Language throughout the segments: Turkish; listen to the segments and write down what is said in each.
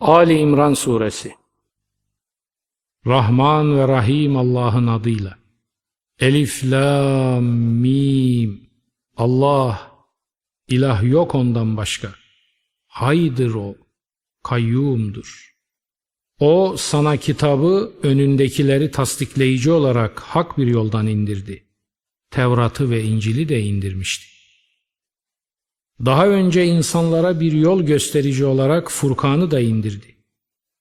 Ali İmran Suresi. Rahman ve Rahim Allah'ın adıyla. Elif, Lam, Mim. Allah ilah yok ondan başka. Haydır o kayyumdur. O sana kitabı önündekileri tasdikleyici olarak hak bir yoldan indirdi. Tevrat'ı ve İncil'i de indirmişti daha önce insanlara bir yol gösterici olarak Furkan'ı da indirdi.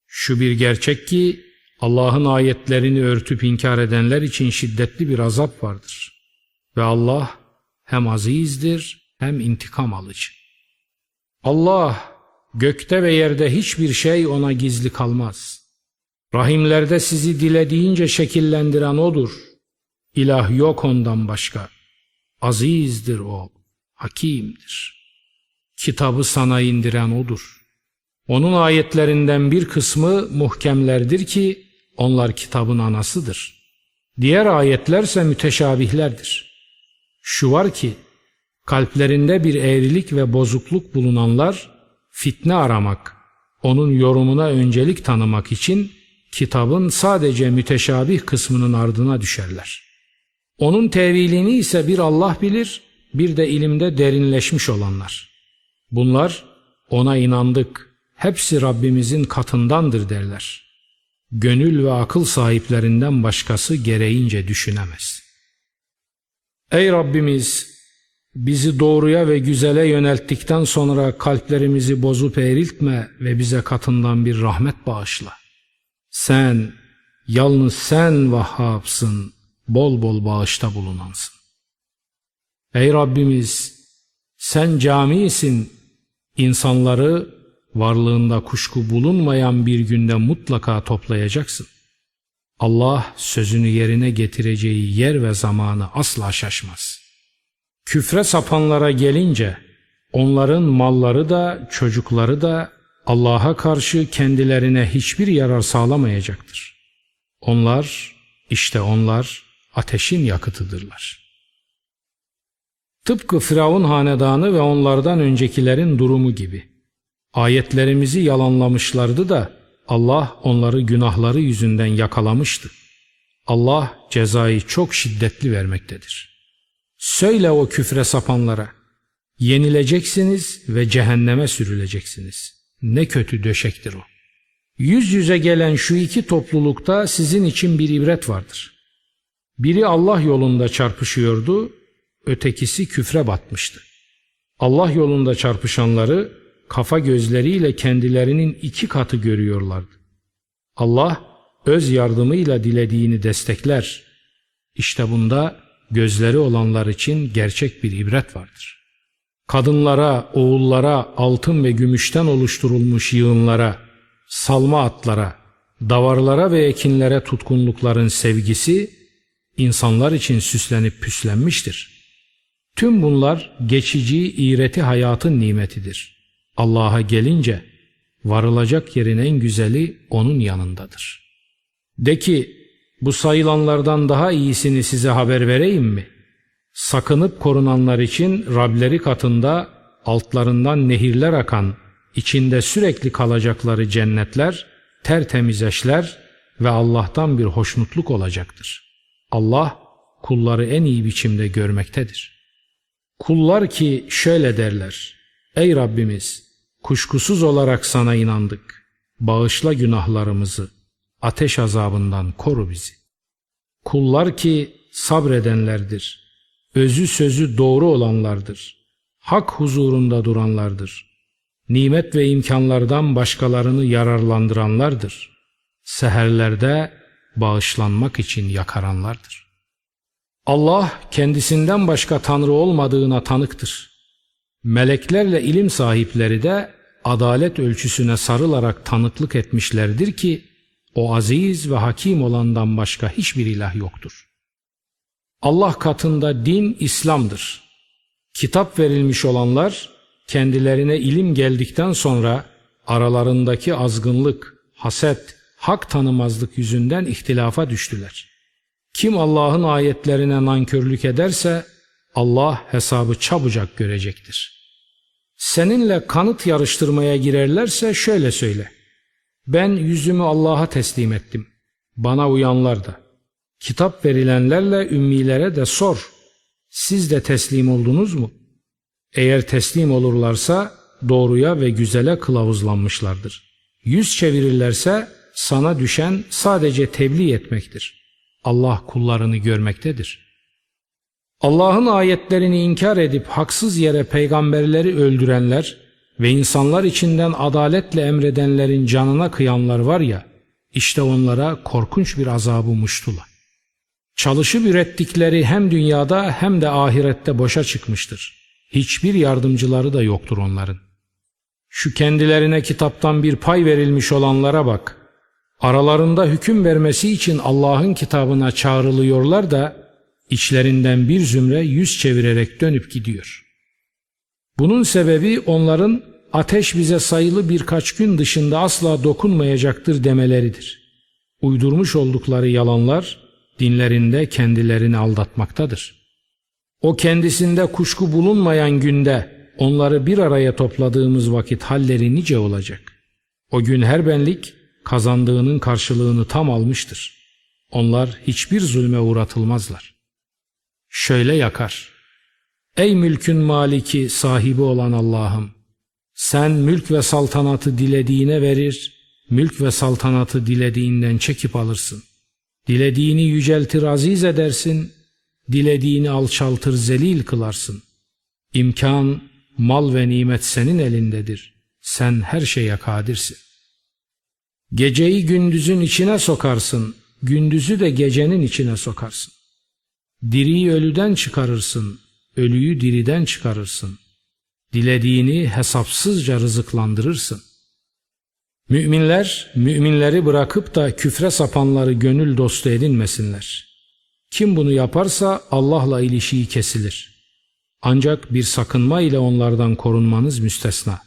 Şu bir gerçek ki Allah'ın ayetlerini örtüp inkar edenler için şiddetli bir azap vardır. Ve Allah hem azizdir hem intikam alıcı. Allah gökte ve yerde hiçbir şey ona gizli kalmaz. Rahimlerde sizi dilediğince şekillendiren O'dur. İlah yok ondan başka. Azizdir O, hakimdir.'' Kitabı sana indiren O'dur. Onun ayetlerinden bir kısmı muhkemlerdir ki onlar kitabın anasıdır. Diğer ayetlerse müteşabihlerdir. Şu var ki kalplerinde bir eğrilik ve bozukluk bulunanlar fitne aramak, onun yorumuna öncelik tanımak için kitabın sadece müteşabih kısmının ardına düşerler. Onun tevilini ise bir Allah bilir, bir de ilimde derinleşmiş olanlar.'' Bunlar ona inandık, hepsi Rabbimizin katındandır derler. Gönül ve akıl sahiplerinden başkası gereğince düşünemez. Ey Rabbimiz! Bizi doğruya ve güzele yönelttikten sonra kalplerimizi bozup eğriltme ve bize katından bir rahmet bağışla. Sen, yalnız sen Vahhab'sın, bol bol bağışta bulunansın. Ey Rabbimiz! Sen camisin, İnsanları varlığında kuşku bulunmayan bir günde mutlaka toplayacaksın. Allah sözünü yerine getireceği yer ve zamanı asla şaşmaz. Küfre sapanlara gelince onların malları da çocukları da Allah'a karşı kendilerine hiçbir yarar sağlamayacaktır. Onlar işte onlar ateşin yakıtıdırlar.'' Tıpkı Firavun hanedanı ve onlardan öncekilerin durumu gibi. Ayetlerimizi yalanlamışlardı da Allah onları günahları yüzünden yakalamıştı. Allah cezayı çok şiddetli vermektedir. Söyle o küfre sapanlara, yenileceksiniz ve cehenneme sürüleceksiniz. Ne kötü döşektir o. Yüz yüze gelen şu iki toplulukta sizin için bir ibret vardır. Biri Allah yolunda çarpışıyordu, ötekisi küfre batmıştı. Allah yolunda çarpışanları kafa gözleriyle kendilerinin iki katı görüyorlardı. Allah öz yardımıyla dilediğini destekler. İşte bunda gözleri olanlar için gerçek bir ibret vardır. Kadınlara, oğullara, altın ve gümüşten oluşturulmuş yığınlara, salma atlara, davarlara ve ekinlere tutkunlukların sevgisi insanlar için süslenip püslenmiştir.'' Tüm bunlar geçici iğreti hayatın nimetidir. Allah'a gelince varılacak yerin en güzeli onun yanındadır. De ki bu sayılanlardan daha iyisini size haber vereyim mi? Sakınıp korunanlar için Rableri katında altlarından nehirler akan, içinde sürekli kalacakları cennetler, tertemiz eşler ve Allah'tan bir hoşnutluk olacaktır. Allah kulları en iyi biçimde görmektedir.'' Kullar ki şöyle derler. Ey Rabbimiz kuşkusuz olarak sana inandık. Bağışla günahlarımızı. Ateş azabından koru bizi. Kullar ki sabredenlerdir. Özü sözü doğru olanlardır. Hak huzurunda duranlardır. Nimet ve imkanlardan başkalarını yararlandıranlardır. Seherlerde bağışlanmak için yakaranlardır. Allah kendisinden başka Tanrı olmadığına tanıktır. Meleklerle ilim sahipleri de adalet ölçüsüne sarılarak tanıklık etmişlerdir ki o aziz ve hakim olandan başka hiçbir ilah yoktur. Allah katında din İslam'dır. Kitap verilmiş olanlar kendilerine ilim geldikten sonra aralarındaki azgınlık, haset, hak tanımazlık yüzünden ihtilafa düştüler.'' Kim Allah'ın ayetlerine nankörlük ederse Allah hesabı çabucak görecektir. Seninle kanıt yarıştırmaya girerlerse şöyle söyle. Ben yüzümü Allah'a teslim ettim. Bana uyanlar da. Kitap verilenlerle ümmilere de sor. Siz de teslim oldunuz mu? Eğer teslim olurlarsa doğruya ve güzele kılavuzlanmışlardır. Yüz çevirirlerse sana düşen sadece tebliğ etmektir. Allah kullarını görmektedir. Allah'ın ayetlerini inkar edip haksız yere peygamberleri öldürenler ve insanlar içinden adaletle emredenlerin canına kıyanlar var ya, işte onlara korkunç bir azabı muştula. Çalışıp ürettikleri hem dünyada hem de ahirette boşa çıkmıştır. Hiçbir yardımcıları da yoktur onların. Şu kendilerine kitaptan bir pay verilmiş olanlara bak. Aralarında hüküm vermesi için Allah'ın kitabına çağrılıyorlar da içlerinden bir zümre yüz çevirerek dönüp gidiyor. Bunun sebebi onların ateş bize sayılı birkaç gün dışında asla dokunmayacaktır demeleridir. Uydurmuş oldukları yalanlar dinlerinde kendilerini aldatmaktadır. O kendisinde kuşku bulunmayan günde onları bir araya topladığımız vakit halleri nice olacak. O gün her benlik kazandığının karşılığını tam almıştır. Onlar hiçbir zulme uğratılmazlar. Şöyle yakar. Ey mülkün maliki sahibi olan Allah'ım! Sen mülk ve saltanatı dilediğine verir, mülk ve saltanatı dilediğinden çekip alırsın. Dilediğini yüceltir aziz edersin, dilediğini alçaltır zelil kılarsın. İmkan, mal ve nimet senin elindedir. Sen her şeye kadirsin. Geceyi gündüzün içine sokarsın, gündüzü de gecenin içine sokarsın. Diriyi ölüden çıkarırsın, ölüyü diriden çıkarırsın. Dilediğini hesapsızca rızıklandırırsın. Müminler, müminleri bırakıp da küfre sapanları gönül dostu edinmesinler. Kim bunu yaparsa Allah'la ilişiği kesilir. Ancak bir sakınma ile onlardan korunmanız müstesna.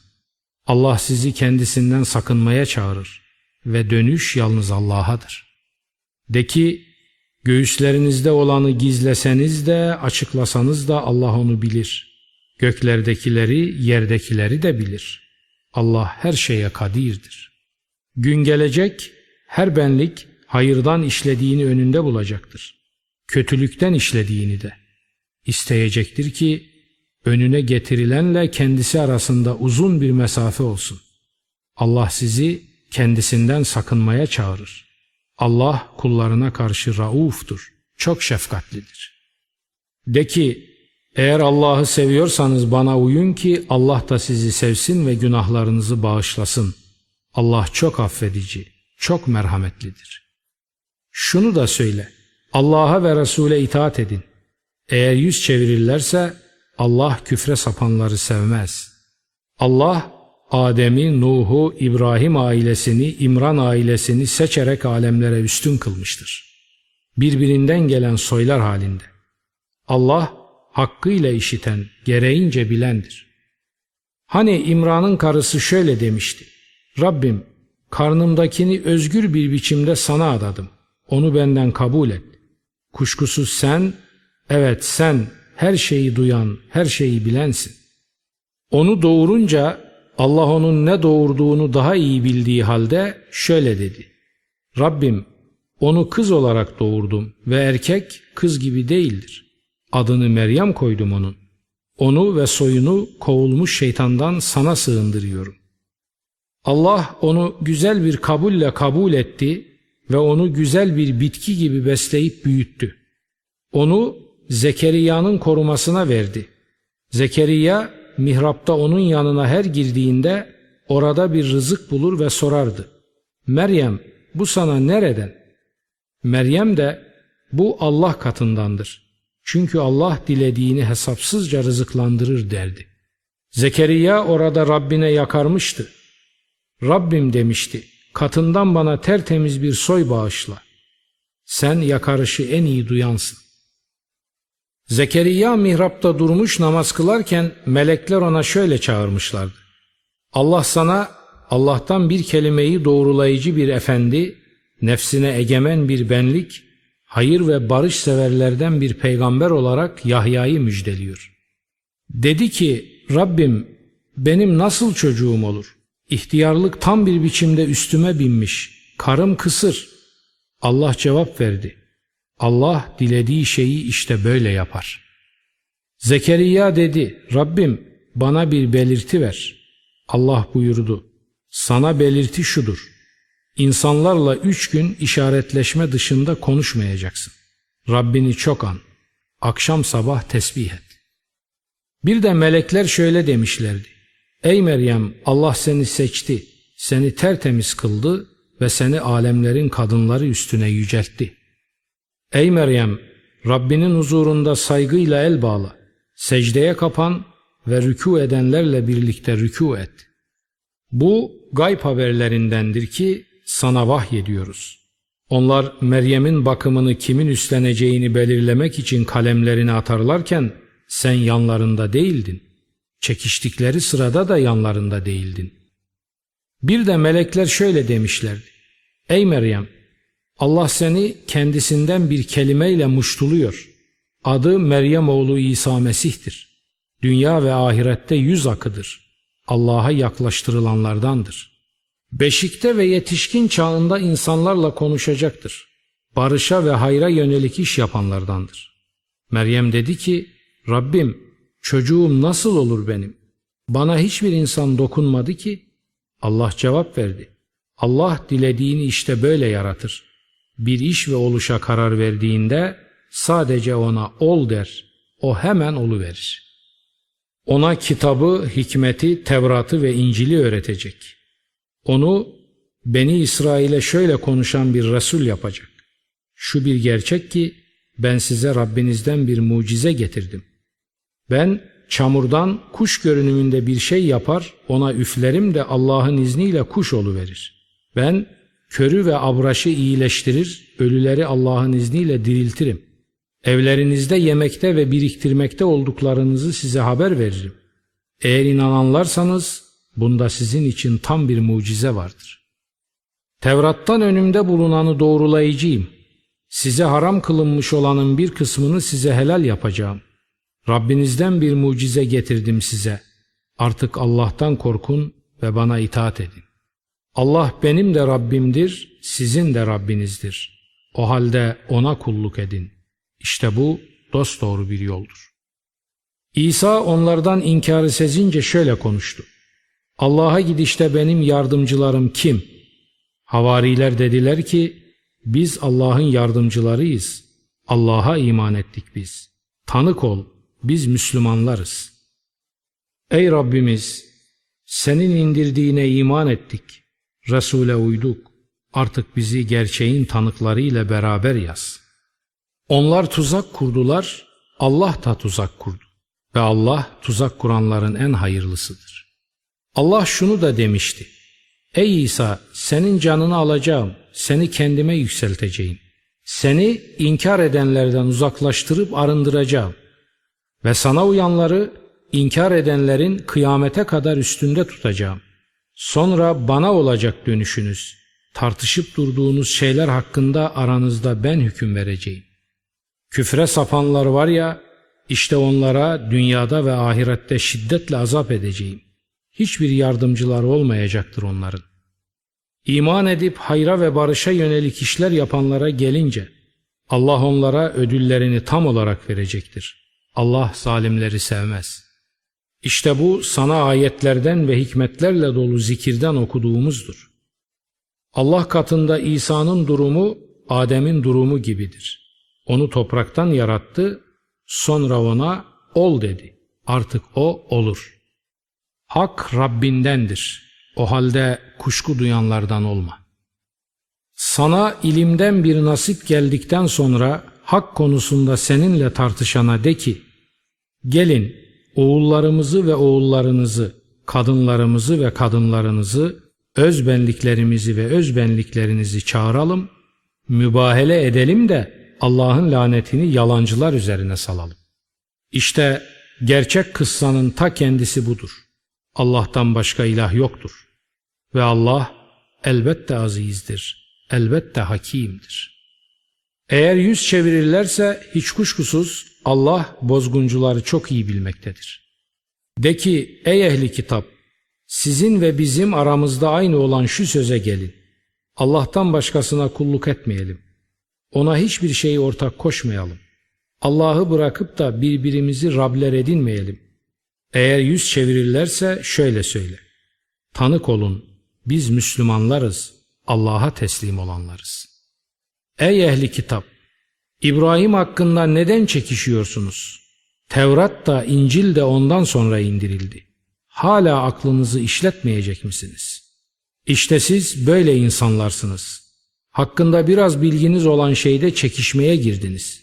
Allah sizi kendisinden sakınmaya çağırır ve dönüş yalnız Allah'adır. De ki, göğüslerinizde olanı gizleseniz de açıklasanız da Allah onu bilir. Göklerdekileri, yerdekileri de bilir. Allah her şeye kadirdir. Gün gelecek, her benlik hayırdan işlediğini önünde bulacaktır. Kötülükten işlediğini de. İsteyecektir ki önüne getirilenle kendisi arasında uzun bir mesafe olsun. Allah sizi kendisinden sakınmaya çağırır. Allah kullarına karşı rauftur, çok şefkatlidir. De ki, eğer Allah'ı seviyorsanız bana uyun ki Allah da sizi sevsin ve günahlarınızı bağışlasın. Allah çok affedici, çok merhametlidir. Şunu da söyle, Allah'a ve Resul'e itaat edin. Eğer yüz çevirirlerse Allah küfre sapanları sevmez. Allah Adem'i, Nuh'u, İbrahim ailesini, İmran ailesini seçerek alemlere üstün kılmıştır. Birbirinden gelen soylar halinde. Allah hakkıyla işiten, gereğince bilendir. Hani İmran'ın karısı şöyle demişti. Rabbim karnımdakini özgür bir biçimde sana adadım. Onu benden kabul et. Kuşkusuz sen, evet sen her şeyi duyan, her şeyi bilensin. Onu doğurunca Allah onun ne doğurduğunu daha iyi bildiği halde şöyle dedi. Rabbim onu kız olarak doğurdum ve erkek kız gibi değildir. Adını Meryem koydum onun. Onu ve soyunu kovulmuş şeytandan sana sığındırıyorum. Allah onu güzel bir kabulle kabul etti ve onu güzel bir bitki gibi besleyip büyüttü. Onu Zekeriya'nın korumasına verdi. Zekeriya mihrapta onun yanına her girdiğinde orada bir rızık bulur ve sorardı. Meryem bu sana nereden? Meryem de bu Allah katındandır. Çünkü Allah dilediğini hesapsızca rızıklandırır derdi. Zekeriya orada Rabbine yakarmıştı. Rabbim demişti, katından bana tertemiz bir soy bağışla. Sen yakarışı en iyi duyansın. Zekeriya mihrapta durmuş namaz kılarken melekler ona şöyle çağırmışlardı. Allah sana Allah'tan bir kelimeyi doğrulayıcı bir efendi, nefsine egemen bir benlik, hayır ve barış severlerden bir peygamber olarak Yahya'yı müjdeliyor. Dedi ki Rabbim benim nasıl çocuğum olur? İhtiyarlık tam bir biçimde üstüme binmiş. Karım kısır. Allah cevap verdi. Allah dilediği şeyi işte böyle yapar. Zekeriya dedi, Rabbim bana bir belirti ver. Allah buyurdu, sana belirti şudur. İnsanlarla üç gün işaretleşme dışında konuşmayacaksın. Rabbini çok an. Akşam sabah tesbih et. Bir de melekler şöyle demişlerdi. Ey Meryem Allah seni seçti, seni tertemiz kıldı ve seni alemlerin kadınları üstüne yüceltti. Ey Meryem Rabbinin huzurunda saygıyla el bağla, secdeye kapan ve rükû edenlerle birlikte rükû et. Bu gayb haberlerindendir ki sana vahyediyoruz. Onlar Meryem'in bakımını kimin üstleneceğini belirlemek için kalemlerini atarlarken sen yanlarında değildin. Çekiştikleri sırada da yanlarında değildin. Bir de melekler şöyle demişlerdi. Ey Meryem! Allah seni kendisinden bir kelimeyle muştuluyor. Adı Meryem oğlu İsa Mesih'tir. Dünya ve ahirette yüz akıdır. Allah'a yaklaştırılanlardandır. Beşikte ve yetişkin çağında insanlarla konuşacaktır. Barışa ve hayra yönelik iş yapanlardandır. Meryem dedi ki, Rabbim çocuğum nasıl olur benim? Bana hiçbir insan dokunmadı ki. Allah cevap verdi. Allah dilediğini işte böyle yaratır. Bir iş ve oluşa karar verdiğinde sadece ona ol der. O hemen oluverir. Ona kitabı, hikmeti, Tevrat'ı ve İncil'i öğretecek. Onu Beni İsrail'e şöyle konuşan bir Resul yapacak. Şu bir gerçek ki ben size Rabbinizden bir mucize getirdim. Ben çamurdan kuş görünümünde bir şey yapar, ona üflerim de Allah'ın izniyle kuş verir. Ben körü ve abraşı iyileştirir, ölüleri Allah'ın izniyle diriltirim. Evlerinizde yemekte ve biriktirmekte olduklarınızı size haber veririm. Eğer inananlarsanız bunda sizin için tam bir mucize vardır. Tevrat'tan önümde bulunanı doğrulayıcıyım. Size haram kılınmış olanın bir kısmını size helal yapacağım. Rabbinizden bir mucize getirdim size. Artık Allah'tan korkun ve bana itaat edin. Allah benim de Rabbimdir, sizin de Rabbinizdir. O halde ona kulluk edin. İşte bu dosdoğru bir yoldur. İsa onlardan inkarı sezince şöyle konuştu. Allah'a gidişte benim yardımcılarım kim? Havariler dediler ki, biz Allah'ın yardımcılarıyız. Allah'a iman ettik biz. Tanık ol, biz Müslümanlarız. Ey Rabbimiz! Senin indirdiğine iman ettik. Resul'e uyduk. Artık bizi gerçeğin tanıklarıyla beraber yaz. Onlar tuzak kurdular, Allah da tuzak kurdu. Ve Allah tuzak kuranların en hayırlısıdır. Allah şunu da demişti. Ey İsa senin canını alacağım, seni kendime yükselteceğim. Seni inkar edenlerden uzaklaştırıp arındıracağım. Ve sana uyanları inkar edenlerin kıyamete kadar üstünde tutacağım. Sonra bana olacak dönüşünüz. Tartışıp durduğunuz şeyler hakkında aranızda ben hüküm vereceğim. Küfre sapanlar var ya, işte onlara dünyada ve ahirette şiddetle azap edeceğim. Hiçbir yardımcılar olmayacaktır onların. İman edip hayra ve barışa yönelik işler yapanlara gelince, Allah onlara ödüllerini tam olarak verecektir. Allah zalimleri sevmez. İşte bu sana ayetlerden ve hikmetlerle dolu zikirden okuduğumuzdur. Allah katında İsa'nın durumu Adem'in durumu gibidir. Onu topraktan yarattı, sonra ona ol dedi. Artık o olur. Hak Rabbindendir. O halde kuşku duyanlardan olma. Sana ilimden bir nasip geldikten sonra hak konusunda seninle tartışana de ki, gelin oğullarımızı ve oğullarınızı, kadınlarımızı ve kadınlarınızı, özbenliklerimizi ve özbenliklerinizi çağıralım, mübahele edelim de Allah'ın lanetini yalancılar üzerine salalım. İşte gerçek kıssanın ta kendisi budur. Allah'tan başka ilah yoktur. Ve Allah elbette azizdir, elbette hakimdir. Eğer yüz çevirirlerse hiç kuşkusuz Allah bozguncuları çok iyi bilmektedir. De ki ey ehli kitap Sizin ve bizim aramızda aynı olan şu söze gelin. Allah'tan başkasına kulluk etmeyelim. Ona hiçbir şeyi ortak koşmayalım. Allah'ı bırakıp da birbirimizi Rabler edinmeyelim. Eğer yüz çevirirlerse şöyle söyle. Tanık olun, biz Müslümanlarız, Allah'a teslim olanlarız. Ey ehli kitap! İbrahim hakkında neden çekişiyorsunuz? Tevrat da İncil de ondan sonra indirildi. Hala aklınızı işletmeyecek misiniz? İşte siz böyle insanlarsınız. Hakkında biraz bilginiz olan şeyde çekişmeye girdiniz.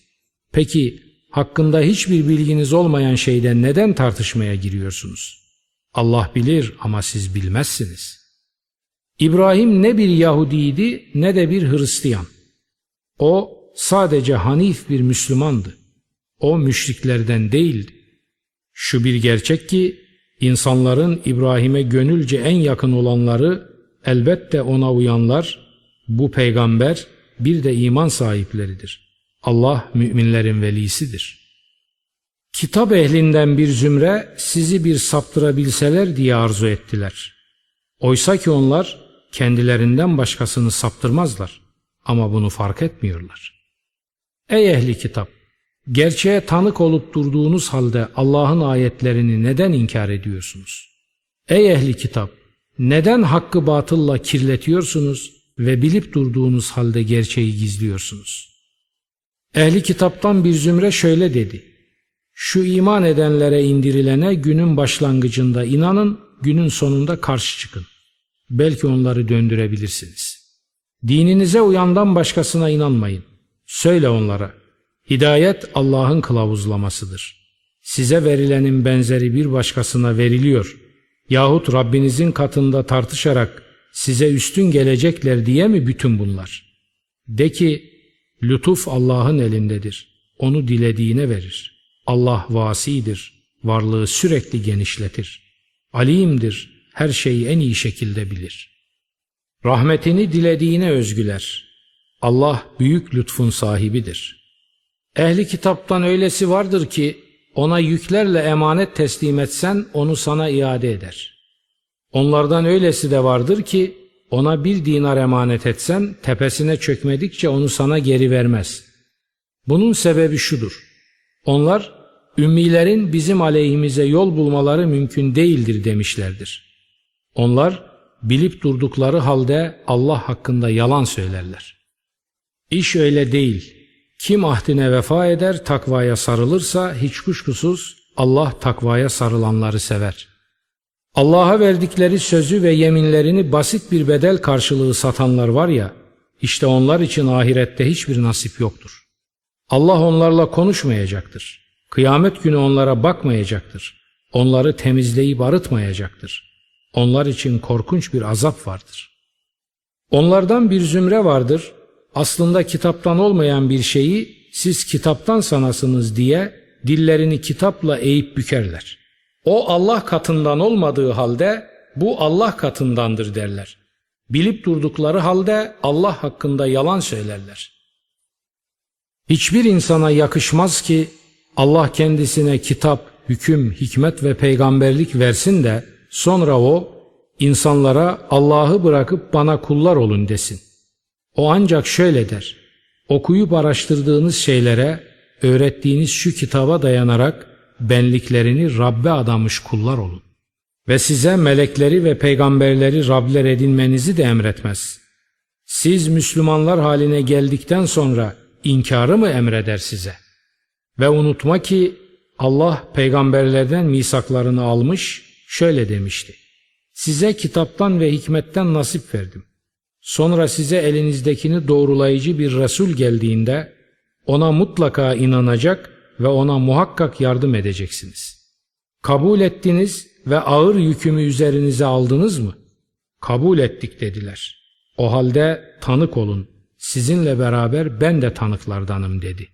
Peki hakkında hiçbir bilginiz olmayan şeyden neden tartışmaya giriyorsunuz? Allah bilir ama siz bilmezsiniz. İbrahim ne bir Yahudiydi ne de bir Hristiyan. O sadece Hanif bir Müslümandı. O müşriklerden değildi. Şu bir gerçek ki insanların İbrahim'e gönülce en yakın olanları elbette ona uyanlar, bu peygamber bir de iman sahipleridir. Allah müminlerin velisidir. Kitap ehlinden bir zümre sizi bir saptırabilseler diye arzu ettiler. Oysa ki onlar kendilerinden başkasını saptırmazlar ama bunu fark etmiyorlar. Ey ehli kitap! Gerçeğe tanık olup durduğunuz halde Allah'ın ayetlerini neden inkar ediyorsunuz? Ey ehli kitap! Neden hakkı batılla kirletiyorsunuz ve bilip durduğunuz halde gerçeği gizliyorsunuz? Ehli kitaptan bir zümre şöyle dedi. Şu iman edenlere indirilene günün başlangıcında inanın, günün sonunda karşı çıkın. Belki onları döndürebilirsiniz. Dininize uyandan başkasına inanmayın. Söyle onlara. Hidayet Allah'ın kılavuzlamasıdır. Size verilenin benzeri bir başkasına veriliyor. Yahut Rabbinizin katında tartışarak size üstün gelecekler diye mi bütün bunlar? De ki, lütuf Allah'ın elindedir. Onu dilediğine verir. Allah vasidir. Varlığı sürekli genişletir. Alimdir. Her şeyi en iyi şekilde bilir. Rahmetini dilediğine özgüler. Allah büyük lütfun sahibidir. Ehli kitaptan öylesi vardır ki ona yüklerle emanet teslim etsen onu sana iade eder. Onlardan öylesi de vardır ki ona bir dinar emanet etsen tepesine çökmedikçe onu sana geri vermez. Bunun sebebi şudur. Onlar ümmilerin bizim aleyhimize yol bulmaları mümkün değildir demişlerdir. Onlar bilip durdukları halde Allah hakkında yalan söylerler. İş öyle değil. Kim ahdine vefa eder, takvaya sarılırsa hiç kuşkusuz Allah takvaya sarılanları sever. Allah'a verdikleri sözü ve yeminlerini basit bir bedel karşılığı satanlar var ya, işte onlar için ahirette hiçbir nasip yoktur. Allah onlarla konuşmayacaktır. Kıyamet günü onlara bakmayacaktır. Onları temizleyip arıtmayacaktır. Onlar için korkunç bir azap vardır. Onlardan bir zümre vardır, aslında kitaptan olmayan bir şeyi siz kitaptan sanasınız diye dillerini kitapla eğip bükerler. O Allah katından olmadığı halde bu Allah katındandır derler. Bilip durdukları halde Allah hakkında yalan söylerler. Hiçbir insana yakışmaz ki Allah kendisine kitap, hüküm, hikmet ve peygamberlik versin de sonra o insanlara Allah'ı bırakıp bana kullar olun desin. O ancak şöyle der. Okuyup araştırdığınız şeylere, öğrettiğiniz şu kitaba dayanarak benliklerini Rabbe adamış kullar olun. Ve size melekleri ve peygamberleri Rabler edinmenizi de emretmez. Siz Müslümanlar haline geldikten sonra inkarı mı emreder size? Ve unutma ki Allah peygamberlerden misaklarını almış, şöyle demişti. Size kitaptan ve hikmetten nasip verdim. Sonra size elinizdekini doğrulayıcı bir Resul geldiğinde ona mutlaka inanacak ve ona muhakkak yardım edeceksiniz. Kabul ettiniz ve ağır yükümü üzerinize aldınız mı? Kabul ettik dediler. O halde tanık olun. Sizinle beraber ben de tanıklardanım dedi.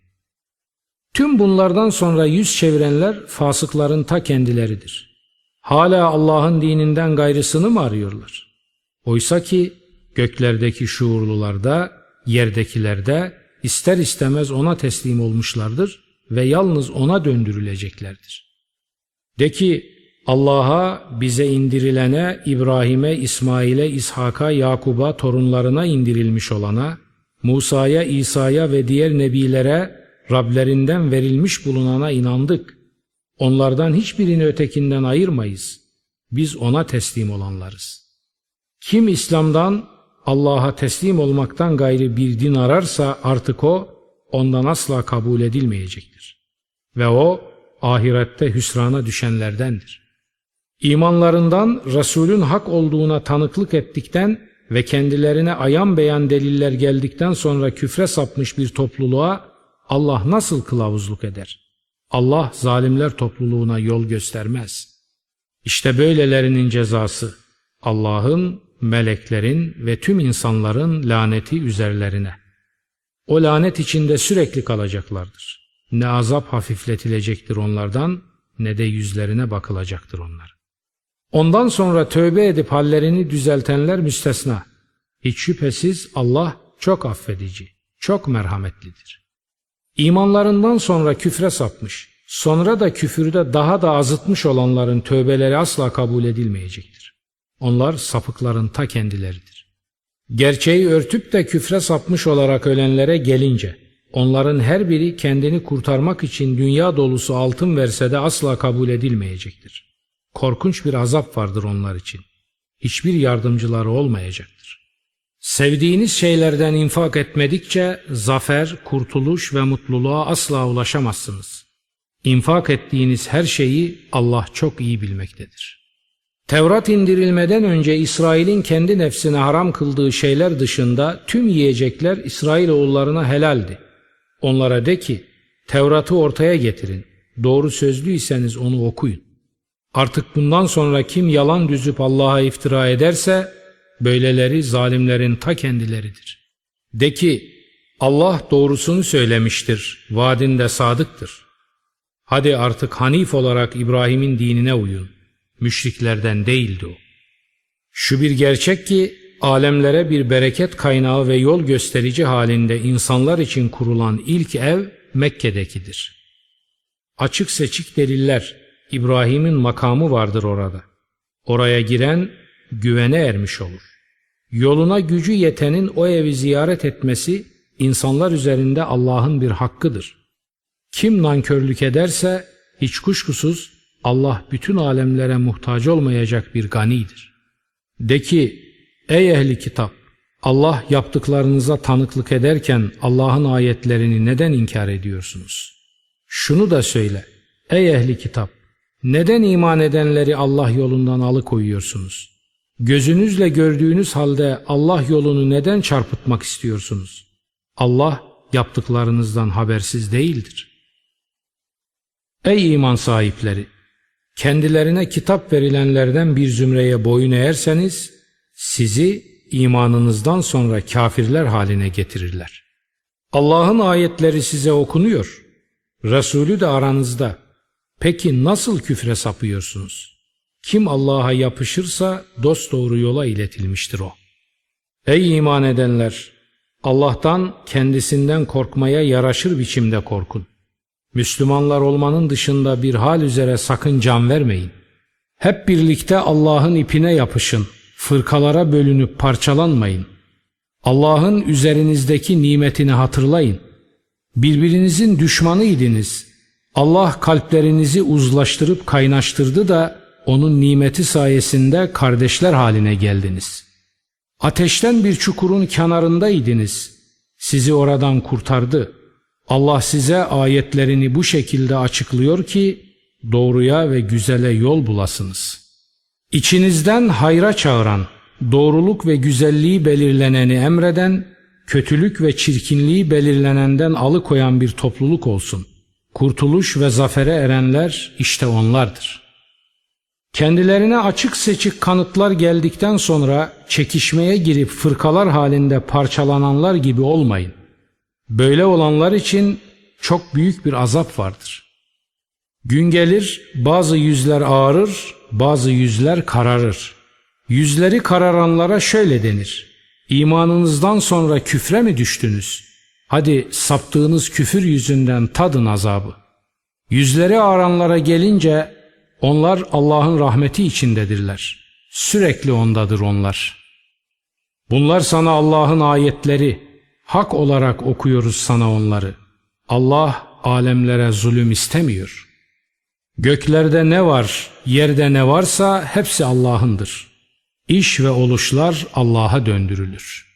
Tüm bunlardan sonra yüz çevirenler fasıkların ta kendileridir. Hala Allah'ın dininden gayrısını mı arıyorlar? Oysa ki göklerdeki şuurlularda, yerdekilerde ister istemez ona teslim olmuşlardır ve yalnız ona döndürüleceklerdir. De ki Allah'a, bize indirilene, İbrahim'e, İsmail'e, İshak'a, Yakub'a, torunlarına indirilmiş olana, Musa'ya, İsa'ya ve diğer nebilere Rablerinden verilmiş bulunana inandık. Onlardan hiçbirini ötekinden ayırmayız. Biz ona teslim olanlarız. Kim İslam'dan Allah'a teslim olmaktan gayrı bir din ararsa artık o ondan asla kabul edilmeyecektir. Ve o ahirette hüsrana düşenlerdendir. İmanlarından Resulün hak olduğuna tanıklık ettikten ve kendilerine ayan beyan deliller geldikten sonra küfre sapmış bir topluluğa Allah nasıl kılavuzluk eder? Allah zalimler topluluğuna yol göstermez. İşte böylelerinin cezası Allah'ın, meleklerin ve tüm insanların laneti üzerlerine. O lanet içinde sürekli kalacaklardır. Ne azap hafifletilecektir onlardan ne de yüzlerine bakılacaktır onlar. Ondan sonra tövbe edip hallerini düzeltenler müstesna. Hiç şüphesiz Allah çok affedici, çok merhametlidir. İmanlarından sonra küfre sapmış, sonra da küfürde daha da azıtmış olanların tövbeleri asla kabul edilmeyecektir. Onlar sapıkların ta kendileridir. Gerçeği örtüp de küfre sapmış olarak ölenlere gelince, onların her biri kendini kurtarmak için dünya dolusu altın verse de asla kabul edilmeyecektir. Korkunç bir azap vardır onlar için. Hiçbir yardımcıları olmayacaktır. Sevdiğiniz şeylerden infak etmedikçe zafer, kurtuluş ve mutluluğa asla ulaşamazsınız. İnfak ettiğiniz her şeyi Allah çok iyi bilmektedir. Tevrat indirilmeden önce İsrail'in kendi nefsine haram kıldığı şeyler dışında tüm yiyecekler İsrailoğullarına helaldi. Onlara de ki, Tevrat'ı ortaya getirin, doğru sözlüyseniz onu okuyun. Artık bundan sonra kim yalan düzüp Allah'a iftira ederse, böyleleri zalimlerin ta kendileridir. De ki, Allah doğrusunu söylemiştir, vaadinde sadıktır. Hadi artık Hanif olarak İbrahim'in dinine uyun. Müşriklerden değildi o. Şu bir gerçek ki, alemlere bir bereket kaynağı ve yol gösterici halinde insanlar için kurulan ilk ev Mekke'dekidir. Açık seçik deliller, İbrahim'in makamı vardır orada. Oraya giren güvene ermiş olur. Yoluna gücü yetenin o evi ziyaret etmesi insanlar üzerinde Allah'ın bir hakkıdır. Kim nankörlük ederse hiç kuşkusuz Allah bütün alemlere muhtaç olmayacak bir ganidir. De ki ey ehli kitap Allah yaptıklarınıza tanıklık ederken Allah'ın ayetlerini neden inkar ediyorsunuz? Şunu da söyle ey ehli kitap neden iman edenleri Allah yolundan alıkoyuyorsunuz? Gözünüzle gördüğünüz halde Allah yolunu neden çarpıtmak istiyorsunuz? Allah yaptıklarınızdan habersiz değildir. Ey iman sahipleri! Kendilerine kitap verilenlerden bir zümreye boyun eğerseniz, sizi imanınızdan sonra kafirler haline getirirler. Allah'ın ayetleri size okunuyor. Resulü de aranızda. Peki nasıl küfre sapıyorsunuz? Kim Allah'a yapışırsa dost doğru yola iletilmiştir o. Ey iman edenler! Allah'tan kendisinden korkmaya yaraşır biçimde korkun. Müslümanlar olmanın dışında bir hal üzere sakın can vermeyin. Hep birlikte Allah'ın ipine yapışın. Fırkalara bölünüp parçalanmayın. Allah'ın üzerinizdeki nimetini hatırlayın. Birbirinizin düşmanıydınız. Allah kalplerinizi uzlaştırıp kaynaştırdı da onun nimeti sayesinde kardeşler haline geldiniz. Ateşten bir çukurun kenarındaydınız. Sizi oradan kurtardı. Allah size ayetlerini bu şekilde açıklıyor ki doğruya ve güzele yol bulasınız. İçinizden hayra çağıran, doğruluk ve güzelliği belirleneni emreden, kötülük ve çirkinliği belirlenenden alıkoyan bir topluluk olsun. Kurtuluş ve zafere erenler işte onlardır. Kendilerine açık seçik kanıtlar geldikten sonra çekişmeye girip fırkalar halinde parçalananlar gibi olmayın. Böyle olanlar için çok büyük bir azap vardır. Gün gelir bazı yüzler ağarır, bazı yüzler kararır. Yüzleri kararanlara şöyle denir. İmanınızdan sonra küfre mi düştünüz? Hadi saptığınız küfür yüzünden tadın azabı. Yüzleri ağaranlara gelince Onlar Allah'ın rahmeti içindedirler. Sürekli ondadır onlar. Bunlar sana Allah'ın ayetleri. Hak olarak okuyoruz sana onları. Allah alemlere zulüm istemiyor. Göklerde ne var, yerde ne varsa hepsi Allah'ındır. İş ve oluşlar Allah'a döndürülür.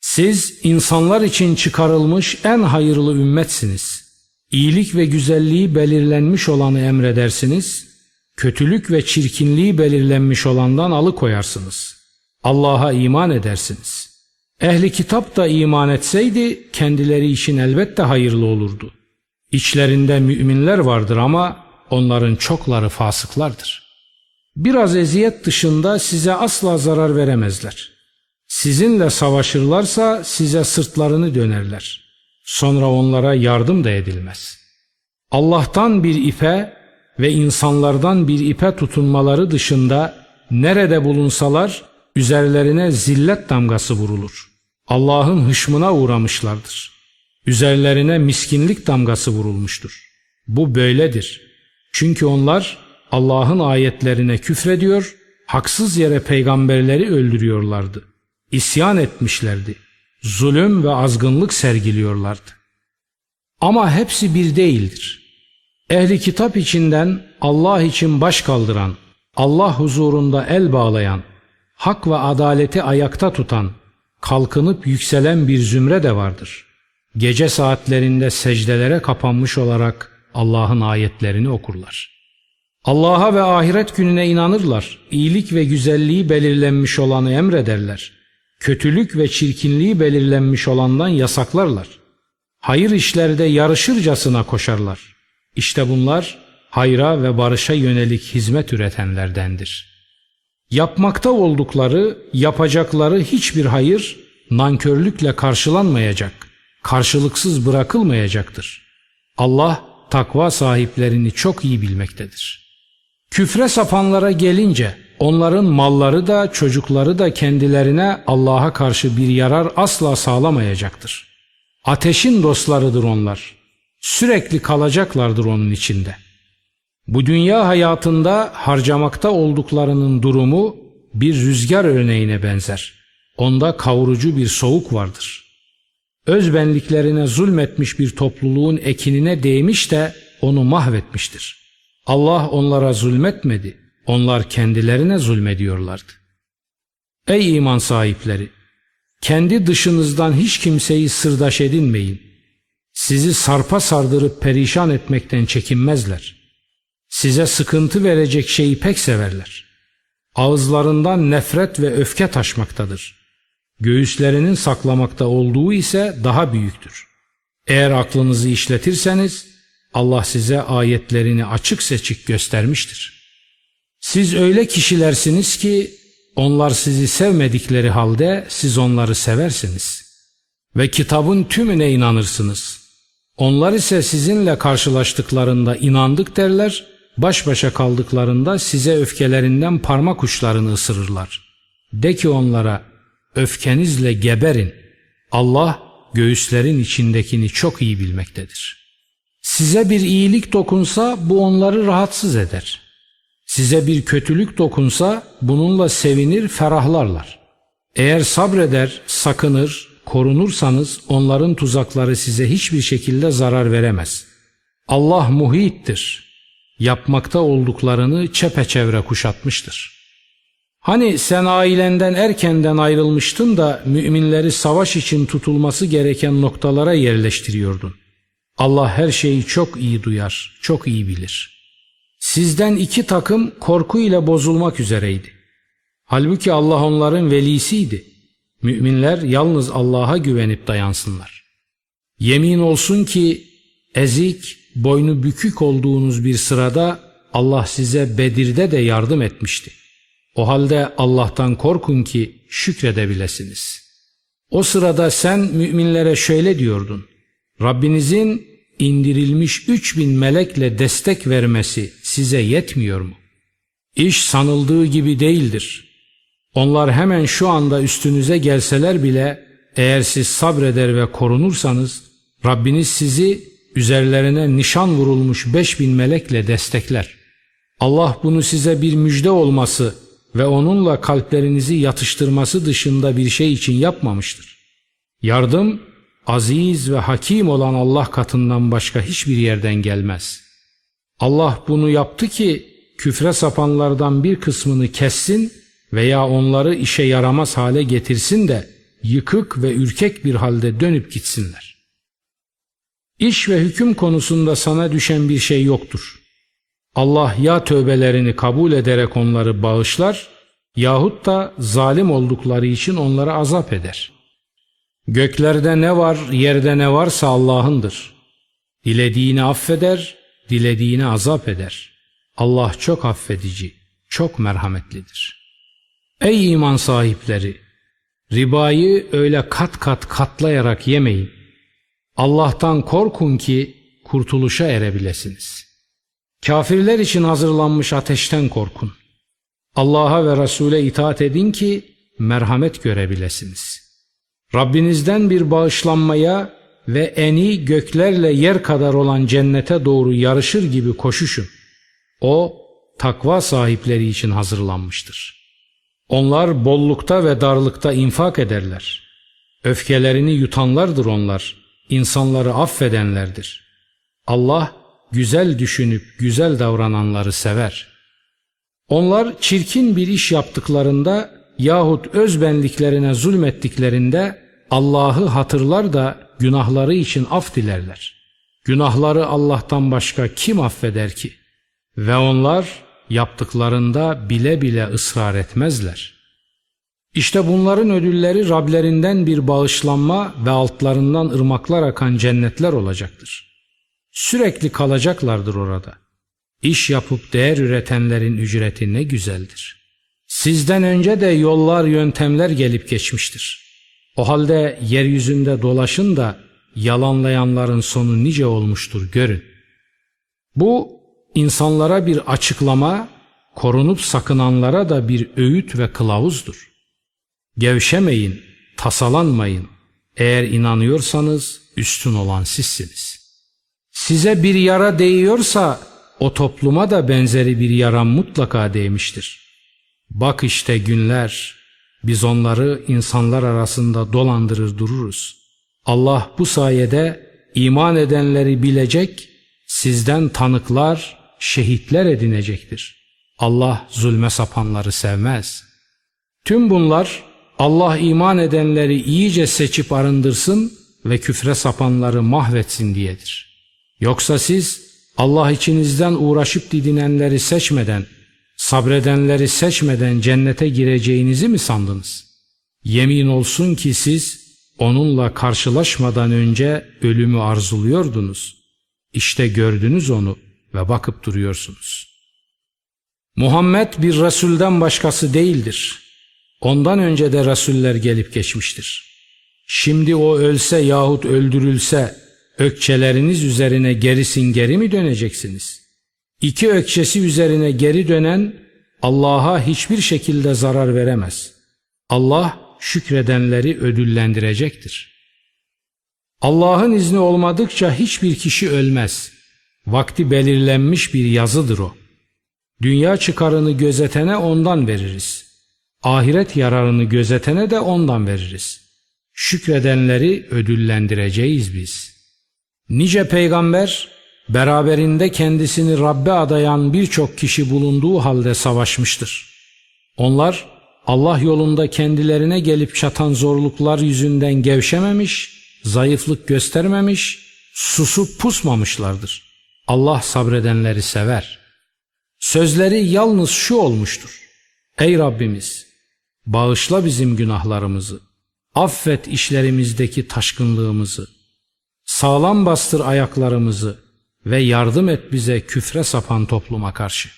Siz insanlar için çıkarılmış en hayırlı ümmetsiniz. İyilik ve güzelliği belirlenmiş olanı emredersiniz, kötülük ve çirkinliği belirlenmiş olandan alıkoyarsınız. Allah'a iman edersiniz. Ehli kitap da iman etseydi kendileri için elbette hayırlı olurdu. İçlerinde müminler vardır ama onların çokları fasıklardır. Biraz eziyet dışında size asla zarar veremezler. Sizinle savaşırlarsa size sırtlarını dönerler. Sonra onlara yardım da edilmez. Allah'tan bir ipe ve insanlardan bir ipe tutunmaları dışında nerede bulunsalar üzerlerine zillet damgası vurulur. Allah'ın hışmına uğramışlardır. Üzerlerine miskinlik damgası vurulmuştur. Bu böyledir. Çünkü onlar Allah'ın ayetlerine küfrediyor, haksız yere peygamberleri öldürüyorlardı. İsyan etmişlerdi. Zulüm ve azgınlık sergiliyorlardı. Ama hepsi bir değildir. Ehli kitap içinden Allah için baş kaldıran, Allah huzurunda el bağlayan, hak ve adaleti ayakta tutan, kalkınıp yükselen bir zümre de vardır. Gece saatlerinde secdelere kapanmış olarak Allah'ın ayetlerini okurlar. Allah'a ve ahiret gününe inanırlar. İyilik ve güzelliği belirlenmiş olanı emrederler. Kötülük ve çirkinliği belirlenmiş olandan yasaklarlar. Hayır işlerde yarışırcasına koşarlar. İşte bunlar hayra ve barışa yönelik hizmet üretenlerdendir. Yapmakta oldukları, yapacakları hiçbir hayır nankörlükle karşılanmayacak, karşılıksız bırakılmayacaktır. Allah takva sahiplerini çok iyi bilmektedir. Küfre sapanlara gelince onların malları da çocukları da kendilerine Allah'a karşı bir yarar asla sağlamayacaktır. Ateşin dostlarıdır onlar. Sürekli kalacaklardır onun içinde. Bu dünya hayatında harcamakta olduklarının durumu bir rüzgar örneğine benzer. Onda kavurucu bir soğuk vardır. Özbenliklerine zulmetmiş bir topluluğun ekinine değmiş de onu mahvetmiştir. Allah onlara zulmetmedi. Onlar kendilerine zulmediyorlardı. Ey iman sahipleri! Kendi dışınızdan hiç kimseyi sırdaş edinmeyin. Sizi sarpa sardırıp perişan etmekten çekinmezler. Size sıkıntı verecek şeyi pek severler. Ağızlarından nefret ve öfke taşmaktadır. Göğüslerinin saklamakta olduğu ise daha büyüktür. Eğer aklınızı işletirseniz Allah size ayetlerini açık seçik göstermiştir. Siz öyle kişilersiniz ki onlar sizi sevmedikleri halde siz onları seversiniz. Ve kitabın tümüne inanırsınız. Onlar ise sizinle karşılaştıklarında inandık derler, baş başa kaldıklarında size öfkelerinden parmak uçlarını ısırırlar. De ki onlara, öfkenizle geberin. Allah göğüslerin içindekini çok iyi bilmektedir. Size bir iyilik dokunsa bu onları rahatsız eder. Size bir kötülük dokunsa bununla sevinir, ferahlarlar. Eğer sabreder, sakınır, korunursanız onların tuzakları size hiçbir şekilde zarar veremez. Allah muhittir. Yapmakta olduklarını çepeçevre kuşatmıştır. Hani sen ailenden erkenden ayrılmıştın da müminleri savaş için tutulması gereken noktalara yerleştiriyordun. Allah her şeyi çok iyi duyar, çok iyi bilir. Sizden iki takım korkuyla bozulmak üzereydi. Halbuki Allah onların velisiydi. Müminler yalnız Allah'a güvenip dayansınlar. Yemin olsun ki ezik, boynu bükük olduğunuz bir sırada Allah size Bedir'de de yardım etmişti. O halde Allah'tan korkun ki şükredebilesiniz. O sırada sen müminlere şöyle diyordun. Rabbinizin indirilmiş üç bin melekle destek vermesi size yetmiyor mu? İş sanıldığı gibi değildir. Onlar hemen şu anda üstünüze gelseler bile eğer siz sabreder ve korunursanız Rabbiniz sizi üzerlerine nişan vurulmuş beş bin melekle destekler. Allah bunu size bir müjde olması ve onunla kalplerinizi yatıştırması dışında bir şey için yapmamıştır. Yardım aziz ve hakim olan Allah katından başka hiçbir yerden gelmez. Allah bunu yaptı ki küfre sapanlardan bir kısmını kessin veya onları işe yaramaz hale getirsin de yıkık ve ürkek bir halde dönüp gitsinler. İş ve hüküm konusunda sana düşen bir şey yoktur. Allah ya tövbelerini kabul ederek onları bağışlar yahut da zalim oldukları için onları azap eder. Göklerde ne var, yerde ne varsa Allah'ındır. Dilediğini affeder, dilediğini azap eder. Allah çok affedici, çok merhametlidir. Ey iman sahipleri! Ribayı öyle kat kat katlayarak yemeyin. Allah'tan korkun ki kurtuluşa erebilesiniz. Kafirler için hazırlanmış ateşten korkun. Allah'a ve Resul'e itaat edin ki merhamet görebilesiniz. Rabbinizden bir bağışlanmaya ve eni göklerle yer kadar olan cennete doğru yarışır gibi koşuşun. O takva sahipleri için hazırlanmıştır. Onlar bollukta ve darlıkta infak ederler. Öfkelerini yutanlardır onlar, insanları affedenlerdir. Allah güzel düşünüp güzel davrananları sever. Onlar çirkin bir iş yaptıklarında yahut özbenliklerine zulmettiklerinde Allah'ı hatırlar da günahları için af dilerler. Günahları Allah'tan başka kim affeder ki? Ve onlar yaptıklarında bile bile ısrar etmezler. İşte bunların ödülleri Rablerinden bir bağışlanma ve altlarından ırmaklar akan cennetler olacaktır. Sürekli kalacaklardır orada. İş yapıp değer üretenlerin ücreti ne güzeldir. Sizden önce de yollar yöntemler gelip geçmiştir. O halde yeryüzünde dolaşın da yalanlayanların sonu nice olmuştur görün. Bu insanlara bir açıklama, korunup sakınanlara da bir öğüt ve kılavuzdur. Gevşemeyin, tasalanmayın. Eğer inanıyorsanız üstün olan sizsiniz. Size bir yara değiyorsa o topluma da benzeri bir yara mutlaka değmiştir. Bak işte günler, biz onları insanlar arasında dolandırır dururuz. Allah bu sayede iman edenleri bilecek, sizden tanıklar, şehitler edinecektir. Allah zulme sapanları sevmez. Tüm bunlar Allah iman edenleri iyice seçip arındırsın ve küfre sapanları mahvetsin diyedir. Yoksa siz Allah içinizden uğraşıp didinenleri seçmeden, sabredenleri seçmeden cennete gireceğinizi mi sandınız? Yemin olsun ki siz onunla karşılaşmadan önce ölümü arzuluyordunuz. İşte gördünüz onu ve bakıp duruyorsunuz. Muhammed bir Resulden başkası değildir. Ondan önce de Resuller gelip geçmiştir. Şimdi o ölse yahut öldürülse ökçeleriniz üzerine gerisin geri mi döneceksiniz? İki ökçesi üzerine geri dönen Allah'a hiçbir şekilde zarar veremez. Allah şükredenleri ödüllendirecektir. Allah'ın izni olmadıkça hiçbir kişi ölmez. Vakti belirlenmiş bir yazıdır o. Dünya çıkarını gözetene ondan veririz. Ahiret yararını gözetene de ondan veririz. Şükredenleri ödüllendireceğiz biz. Nice peygamber beraberinde kendisini Rabbe adayan birçok kişi bulunduğu halde savaşmıştır. Onlar Allah yolunda kendilerine gelip çatan zorluklar yüzünden gevşememiş, zayıflık göstermemiş, susup pusmamışlardır. Allah sabredenleri sever. Sözleri yalnız şu olmuştur. Ey Rabbimiz! Bağışla bizim günahlarımızı. Affet işlerimizdeki taşkınlığımızı. Sağlam bastır ayaklarımızı ve yardım et bize küfre sapan topluma karşı.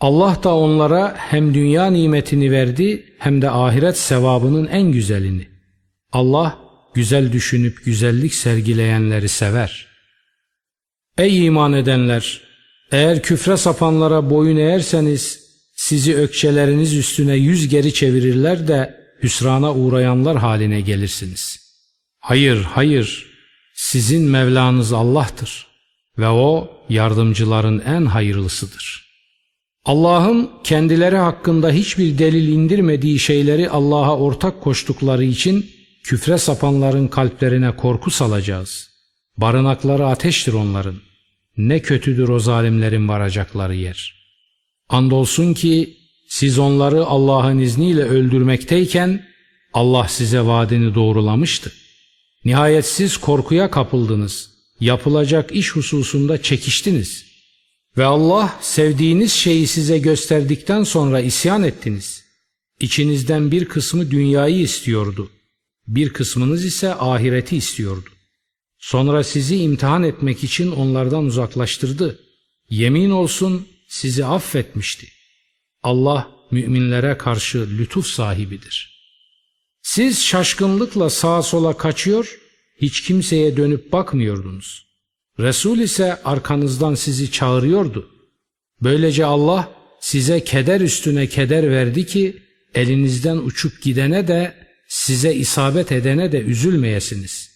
Allah da onlara hem dünya nimetini verdi hem de ahiret sevabının en güzelini. Allah güzel düşünüp güzellik sergileyenleri sever. Ey iman edenler! Eğer küfre sapanlara boyun eğerseniz sizi ökçeleriniz üstüne yüz geri çevirirler de hüsrana uğrayanlar haline gelirsiniz. Hayır, hayır, sizin Mevlanız Allah'tır ve O yardımcıların en hayırlısıdır. Allah'ın kendileri hakkında hiçbir delil indirmediği şeyleri Allah'a ortak koştukları için küfre sapanların kalplerine korku salacağız. Barınakları ateştir onların. Ne kötüdür o zalimlerin varacakları yer. Andolsun ki siz onları Allah'ın izniyle öldürmekteyken Allah size vaadini doğrulamıştı. Nihayet siz korkuya kapıldınız. Yapılacak iş hususunda çekiştiniz. Ve Allah sevdiğiniz şeyi size gösterdikten sonra isyan ettiniz. İçinizden bir kısmı dünyayı istiyordu. Bir kısmınız ise ahireti istiyordu. Sonra sizi imtihan etmek için onlardan uzaklaştırdı. Yemin olsun sizi affetmişti. Allah müminlere karşı lütuf sahibidir. Siz şaşkınlıkla sağa sola kaçıyor, hiç kimseye dönüp bakmıyordunuz. Resul ise arkanızdan sizi çağırıyordu. Böylece Allah size keder üstüne keder verdi ki elinizden uçup gidene de size isabet edene de üzülmeyesiniz.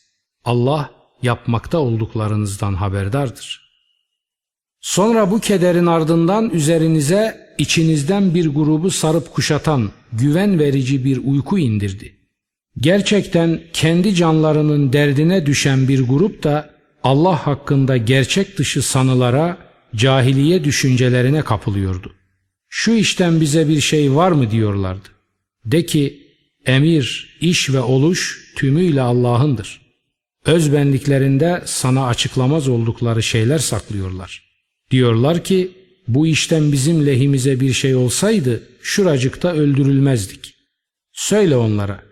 Allah yapmakta olduklarınızdan haberdardır. Sonra bu kederin ardından üzerinize içinizden bir grubu sarıp kuşatan güven verici bir uyku indirdi. Gerçekten kendi canlarının derdine düşen bir grup da Allah hakkında gerçek dışı sanılara, cahiliye düşüncelerine kapılıyordu. Şu işten bize bir şey var mı diyorlardı. De ki emir, iş ve oluş tümüyle Allah'ındır. Özbenliklerinde sana açıklamaz oldukları şeyler saklıyorlar. Diyorlar ki bu işten bizim lehimize bir şey olsaydı şuracıkta öldürülmezdik. Söyle onlara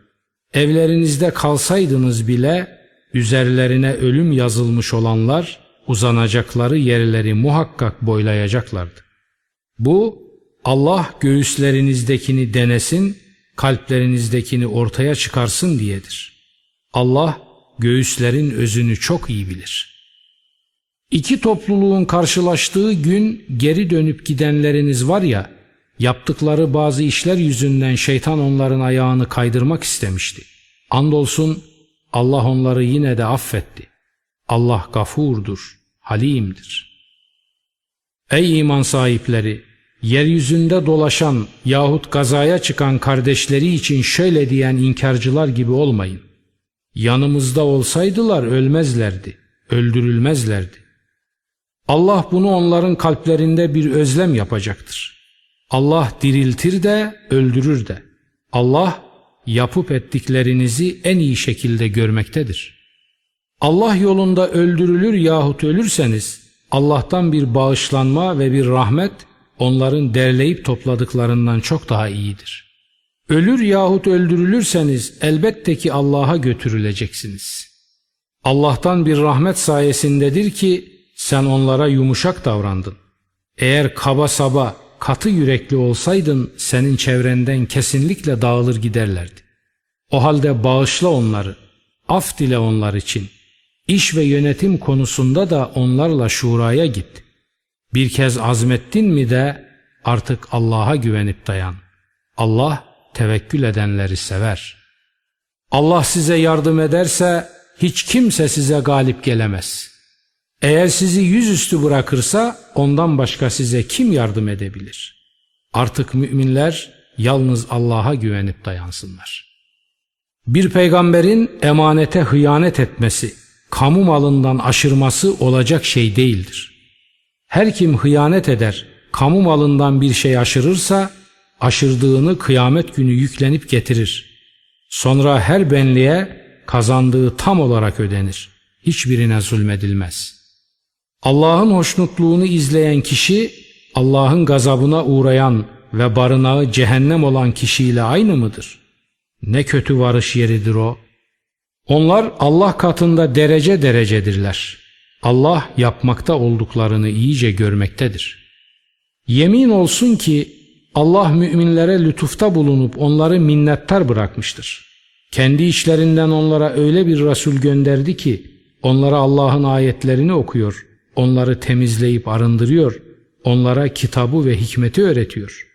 evlerinizde kalsaydınız bile üzerlerine ölüm yazılmış olanlar uzanacakları yerleri muhakkak boylayacaklardı. Bu Allah göğüslerinizdekini denesin, kalplerinizdekini ortaya çıkarsın diyedir. Allah göğüslerin özünü çok iyi bilir. İki topluluğun karşılaştığı gün geri dönüp gidenleriniz var ya, yaptıkları bazı işler yüzünden şeytan onların ayağını kaydırmak istemişti. Andolsun Allah onları yine de affetti. Allah gafurdur, halimdir. Ey iman sahipleri! Yeryüzünde dolaşan yahut gazaya çıkan kardeşleri için şöyle diyen inkarcılar gibi olmayın. Yanımızda olsaydılar ölmezlerdi, öldürülmezlerdi. Allah bunu onların kalplerinde bir özlem yapacaktır. Allah diriltir de öldürür de. Allah yapıp ettiklerinizi en iyi şekilde görmektedir. Allah yolunda öldürülür yahut ölürseniz Allah'tan bir bağışlanma ve bir rahmet onların derleyip topladıklarından çok daha iyidir. Ölür yahut öldürülürseniz elbette ki Allah'a götürüleceksiniz. Allah'tan bir rahmet sayesindedir ki sen onlara yumuşak davrandın. Eğer kaba saba, katı yürekli olsaydın senin çevrenden kesinlikle dağılır giderlerdi. O halde bağışla onları, af dile onlar için. İş ve yönetim konusunda da onlarla şuraya git. Bir kez azmettin mi de artık Allah'a güvenip dayan. Allah tevekkül edenleri sever. Allah size yardım ederse hiç kimse size galip gelemez. Eğer sizi yüzüstü bırakırsa ondan başka size kim yardım edebilir? Artık müminler yalnız Allah'a güvenip dayansınlar. Bir peygamberin emanete hıyanet etmesi, kamu malından aşırması olacak şey değildir. Her kim hıyanet eder, kamu malından bir şey aşırırsa, aşırdığını kıyamet günü yüklenip getirir. Sonra her benliğe kazandığı tam olarak ödenir. Hiçbirine zulmedilmez. Allah'ın hoşnutluğunu izleyen kişi, Allah'ın gazabına uğrayan ve barınağı cehennem olan kişiyle aynı mıdır? Ne kötü varış yeridir o. Onlar Allah katında derece derecedirler. Allah yapmakta olduklarını iyice görmektedir. Yemin olsun ki Allah müminlere lütufta bulunup onları minnettar bırakmıştır. Kendi içlerinden onlara öyle bir Resul gönderdi ki onlara Allah'ın ayetlerini okuyor, onları temizleyip arındırıyor, onlara kitabı ve hikmeti öğretiyor.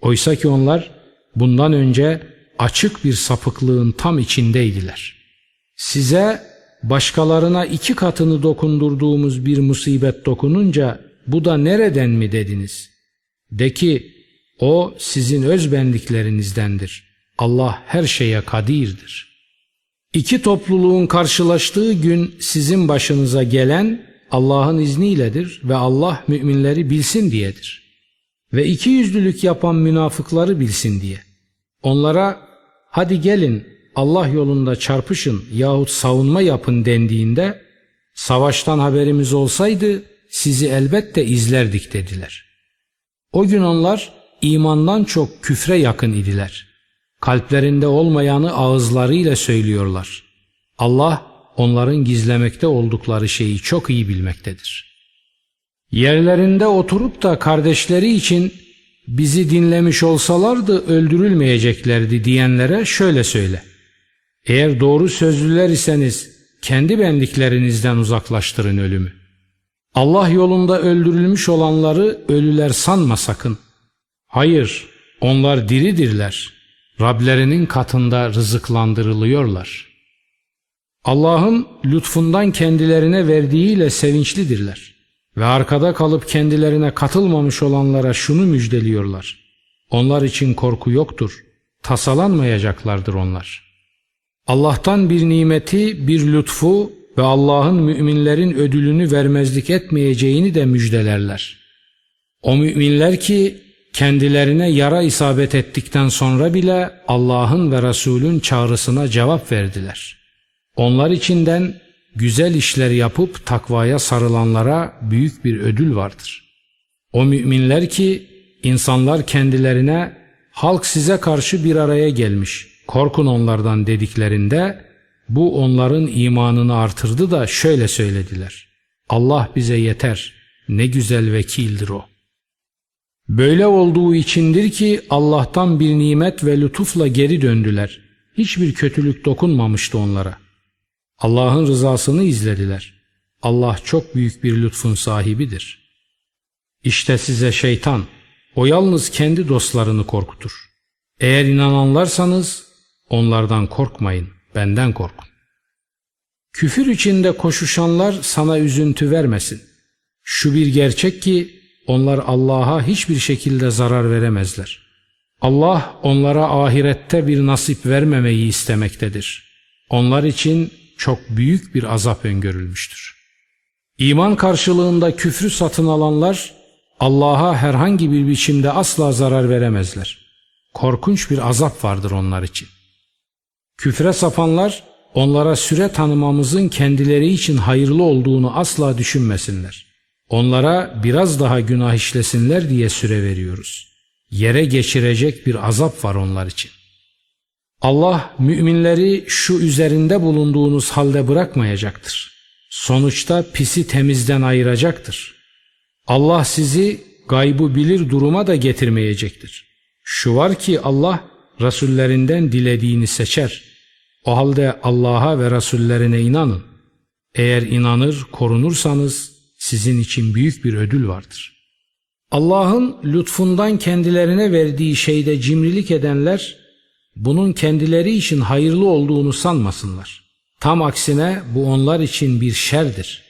Oysa ki onlar bundan önce açık bir sapıklığın tam içindeydiler. Size başkalarına iki katını dokundurduğumuz bir musibet dokununca bu da nereden mi dediniz? De ki o sizin öz benliklerinizdendir. Allah her şeye kadirdir. İki topluluğun karşılaştığı gün sizin başınıza gelen Allah'ın izniyledir ve Allah müminleri bilsin diyedir. Ve iki yüzlülük yapan münafıkları bilsin diye. Onlara hadi gelin Allah yolunda çarpışın yahut savunma yapın dendiğinde savaştan haberimiz olsaydı sizi elbette izlerdik dediler. O gün onlar imandan çok küfre yakın idiler. Kalplerinde olmayanı ağızlarıyla söylüyorlar. Allah onların gizlemekte oldukları şeyi çok iyi bilmektedir. Yerlerinde oturup da kardeşleri için bizi dinlemiş olsalardı öldürülmeyeceklerdi diyenlere şöyle söyle. Eğer doğru sözlüler iseniz kendi benliklerinizden uzaklaştırın ölümü. Allah yolunda öldürülmüş olanları ölüler sanma sakın. Hayır, onlar diridirler. Rablerinin katında rızıklandırılıyorlar. Allah'ın lütfundan kendilerine verdiğiyle sevinçlidirler. Ve arkada kalıp kendilerine katılmamış olanlara şunu müjdeliyorlar. Onlar için korku yoktur. Tasalanmayacaklardır onlar. Allah'tan bir nimeti, bir lütfu ve Allah'ın müminlerin ödülünü vermezlik etmeyeceğini de müjdelerler. O müminler ki kendilerine yara isabet ettikten sonra bile Allah'ın ve Resul'ün çağrısına cevap verdiler. Onlar içinden güzel işler yapıp takvaya sarılanlara büyük bir ödül vardır. O müminler ki insanlar kendilerine halk size karşı bir araya gelmiş, korkun onlardan dediklerinde bu onların imanını artırdı da şöyle söylediler. Allah bize yeter, ne güzel vekildir o. Böyle olduğu içindir ki Allah'tan bir nimet ve lütufla geri döndüler. Hiçbir kötülük dokunmamıştı onlara.'' Allah'ın rızasını izlediler. Allah çok büyük bir lütfun sahibidir. İşte size şeytan, o yalnız kendi dostlarını korkutur. Eğer inananlarsanız onlardan korkmayın, benden korkun. Küfür içinde koşuşanlar sana üzüntü vermesin. Şu bir gerçek ki onlar Allah'a hiçbir şekilde zarar veremezler. Allah onlara ahirette bir nasip vermemeyi istemektedir. Onlar için çok büyük bir azap öngörülmüştür. İman karşılığında küfrü satın alanlar Allah'a herhangi bir biçimde asla zarar veremezler. Korkunç bir azap vardır onlar için. Küfre sapanlar onlara süre tanımamızın kendileri için hayırlı olduğunu asla düşünmesinler. Onlara biraz daha günah işlesinler diye süre veriyoruz. Yere geçirecek bir azap var onlar için. Allah müminleri şu üzerinde bulunduğunuz halde bırakmayacaktır. Sonuçta pisi temizden ayıracaktır. Allah sizi gaybı bilir duruma da getirmeyecektir. Şu var ki Allah Resullerinden dilediğini seçer. O halde Allah'a ve Resullerine inanın. Eğer inanır, korunursanız sizin için büyük bir ödül vardır. Allah'ın lütfundan kendilerine verdiği şeyde cimrilik edenler bunun kendileri için hayırlı olduğunu sanmasınlar. Tam aksine bu onlar için bir şerdir.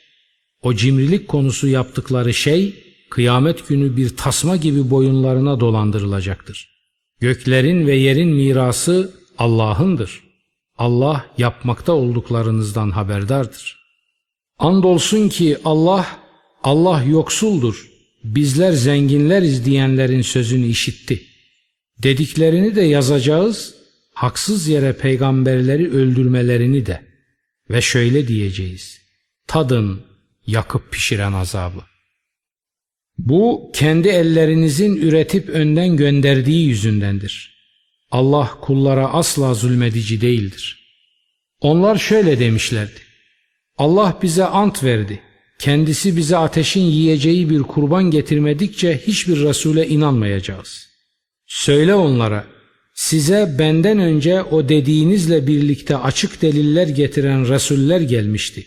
O cimrilik konusu yaptıkları şey kıyamet günü bir tasma gibi boyunlarına dolandırılacaktır. Göklerin ve yerin mirası Allah'ındır. Allah yapmakta olduklarınızdan haberdardır. Andolsun ki Allah, Allah yoksuldur, bizler zenginleriz diyenlerin sözünü işitti. Dediklerini de yazacağız haksız yere peygamberleri öldürmelerini de ve şöyle diyeceğiz. Tadın yakıp pişiren azabı. Bu kendi ellerinizin üretip önden gönderdiği yüzündendir. Allah kullara asla zulmedici değildir. Onlar şöyle demişlerdi. Allah bize ant verdi. Kendisi bize ateşin yiyeceği bir kurban getirmedikçe hiçbir Resul'e inanmayacağız. Söyle onlara Size benden önce o dediğinizle birlikte açık deliller getiren Resuller gelmişti.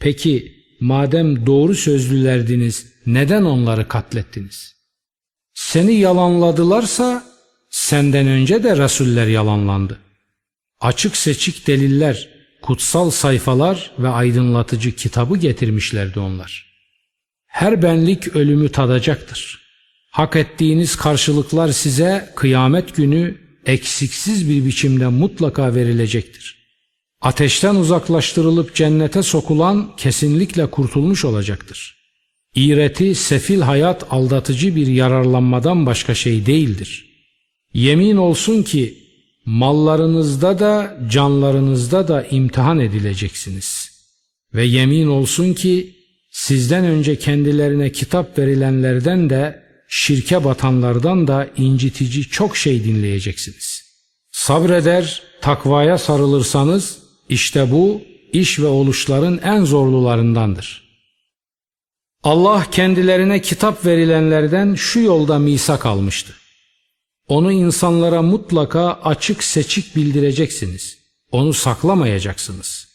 Peki madem doğru sözlülerdiniz neden onları katlettiniz? Seni yalanladılarsa senden önce de Resuller yalanlandı. Açık seçik deliller, kutsal sayfalar ve aydınlatıcı kitabı getirmişlerdi onlar. Her benlik ölümü tadacaktır. Hak ettiğiniz karşılıklar size kıyamet günü eksiksiz bir biçimde mutlaka verilecektir. Ateşten uzaklaştırılıp cennete sokulan kesinlikle kurtulmuş olacaktır. İğreti, sefil hayat aldatıcı bir yararlanmadan başka şey değildir. Yemin olsun ki mallarınızda da canlarınızda da imtihan edileceksiniz. Ve yemin olsun ki sizden önce kendilerine kitap verilenlerden de şirke batanlardan da incitici çok şey dinleyeceksiniz. Sabreder, takvaya sarılırsanız işte bu iş ve oluşların en zorlularındandır. Allah kendilerine kitap verilenlerden şu yolda misak almıştı. Onu insanlara mutlaka açık seçik bildireceksiniz. Onu saklamayacaksınız.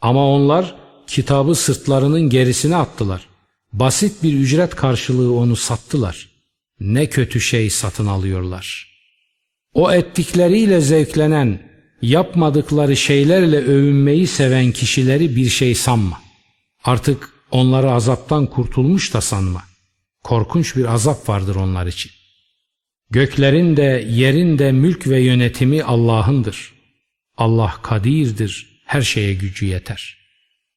Ama onlar kitabı sırtlarının gerisine attılar. Basit bir ücret karşılığı onu sattılar. Ne kötü şey satın alıyorlar. O ettikleriyle zevklenen, yapmadıkları şeylerle övünmeyi seven kişileri bir şey sanma. Artık onları azaptan kurtulmuş da sanma. Korkunç bir azap vardır onlar için. Göklerin de yerin de mülk ve yönetimi Allah'ındır. Allah kadirdir, her şeye gücü yeter.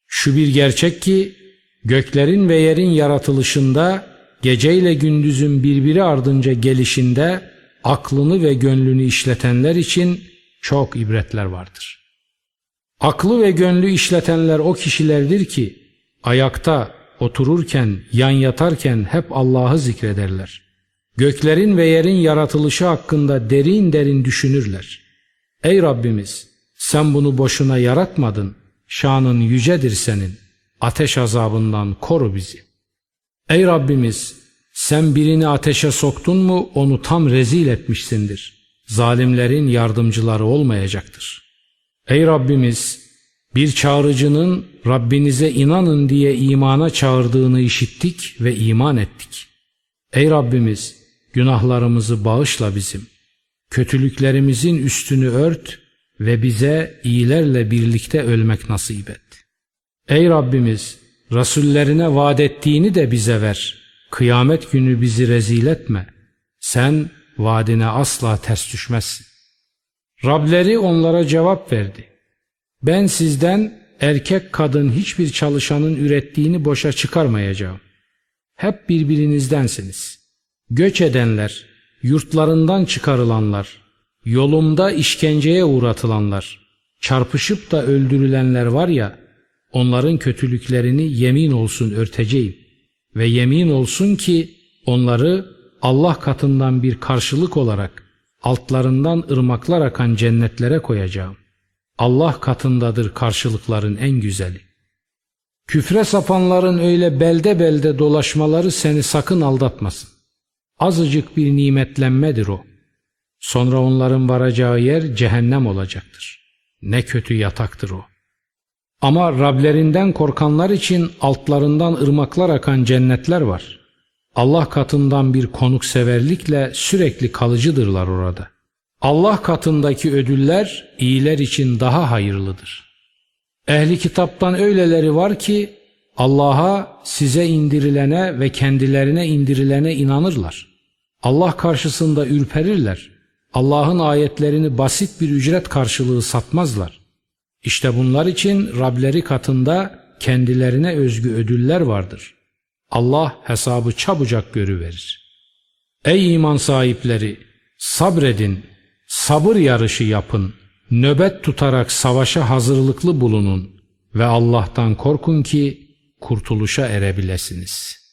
Şu bir gerçek ki göklerin ve yerin yaratılışında geceyle gündüzün birbiri ardınca gelişinde aklını ve gönlünü işletenler için çok ibretler vardır. Aklı ve gönlü işletenler o kişilerdir ki ayakta, otururken, yan yatarken hep Allah'ı zikrederler. Göklerin ve yerin yaratılışı hakkında derin derin düşünürler. Ey Rabbimiz sen bunu boşuna yaratmadın. Şanın yücedir senin. Ateş azabından koru bizi. Ey Rabbimiz sen birini ateşe soktun mu onu tam rezil etmişsindir. Zalimlerin yardımcıları olmayacaktır. Ey Rabbimiz bir çağrıcının Rabbinize inanın diye imana çağırdığını işittik ve iman ettik. Ey Rabbimiz günahlarımızı bağışla bizim. Kötülüklerimizin üstünü ört ve bize iyilerle birlikte ölmek nasip et. Ey Rabbimiz Resullerine vaat ettiğini de bize ver. Kıyamet günü bizi rezil etme. Sen vaadine asla ters düşmezsin. Rableri onlara cevap verdi. Ben sizden erkek kadın hiçbir çalışanın ürettiğini boşa çıkarmayacağım. Hep birbirinizdensiniz. Göç edenler, yurtlarından çıkarılanlar, yolumda işkenceye uğratılanlar, çarpışıp da öldürülenler var ya, onların kötülüklerini yemin olsun örteceğim ve yemin olsun ki onları Allah katından bir karşılık olarak altlarından ırmaklar akan cennetlere koyacağım. Allah katındadır karşılıkların en güzeli. Küfre sapanların öyle belde belde dolaşmaları seni sakın aldatmasın. Azıcık bir nimetlenmedir o. Sonra onların varacağı yer cehennem olacaktır. Ne kötü yataktır o. Ama Rablerinden korkanlar için altlarından ırmaklar akan cennetler var. Allah katından bir konukseverlikle sürekli kalıcıdırlar orada. Allah katındaki ödüller iyiler için daha hayırlıdır. Ehli kitaptan öyleleri var ki Allah'a size indirilene ve kendilerine indirilene inanırlar. Allah karşısında ürperirler. Allah'ın ayetlerini basit bir ücret karşılığı satmazlar. İşte bunlar için Rableri katında kendilerine özgü ödüller vardır. Allah hesabı çabucak görüverir. Ey iman sahipleri sabredin, sabır yarışı yapın, nöbet tutarak savaşa hazırlıklı bulunun ve Allah'tan korkun ki kurtuluşa erebilesiniz.''